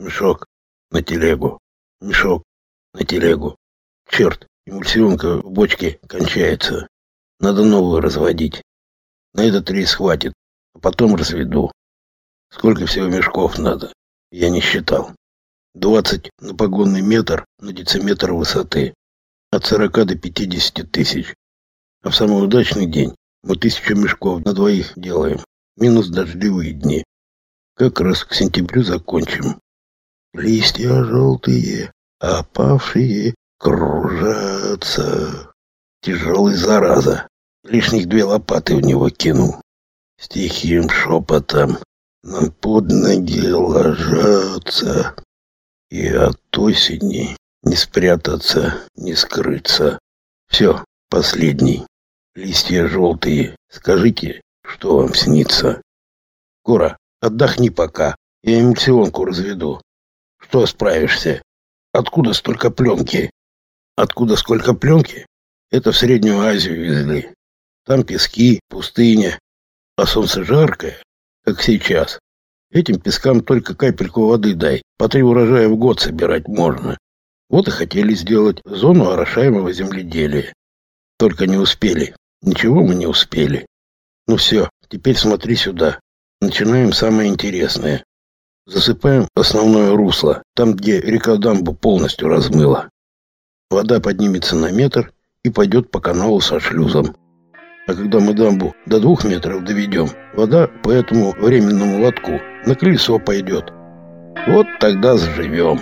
Мешок на телегу. Мешок на телегу. Черт, эмульсионка в бочке кончается. Надо новую разводить. На этот рейс хватит, а потом разведу. Сколько всего мешков надо, я не считал. Двадцать на погонный метр на дециметр высоты. От сорока до пятидесяти тысяч. А в самый удачный день мы тысячу мешков на двоих делаем. Минус дождливые дни. Как раз к сентябрю закончим. Листья желтые, опавшие, кружатся. Тяжелый зараза. Лишних две лопаты в него кинул. С тихим шепотом нам под ноги ложатся. И от осени не спрятаться, не скрыться. Все, последний. Листья желтые. Скажите, что вам снится? Кора, отдохни пока. Я эмульсионку разведу. Что справишься? Откуда столько пленки? Откуда сколько пленки? Это в Среднюю Азию везли. Там пески, пустыня, а солнце жаркое, как сейчас. Этим пескам только капельку воды дай, по три урожая в год собирать можно. Вот и хотели сделать зону орошаемого земледелия. Только не успели. Ничего мы не успели. Ну все, теперь смотри сюда. Начинаем самое интересное. Засыпаем основное русло, там, где река Дамбу полностью размыла. Вода поднимется на метр и пойдет по каналу со шлюзом. А когда мы дамбу до двух метров доведем, вода по этому временному лотку на крыльцо пойдет. Вот тогда заживем.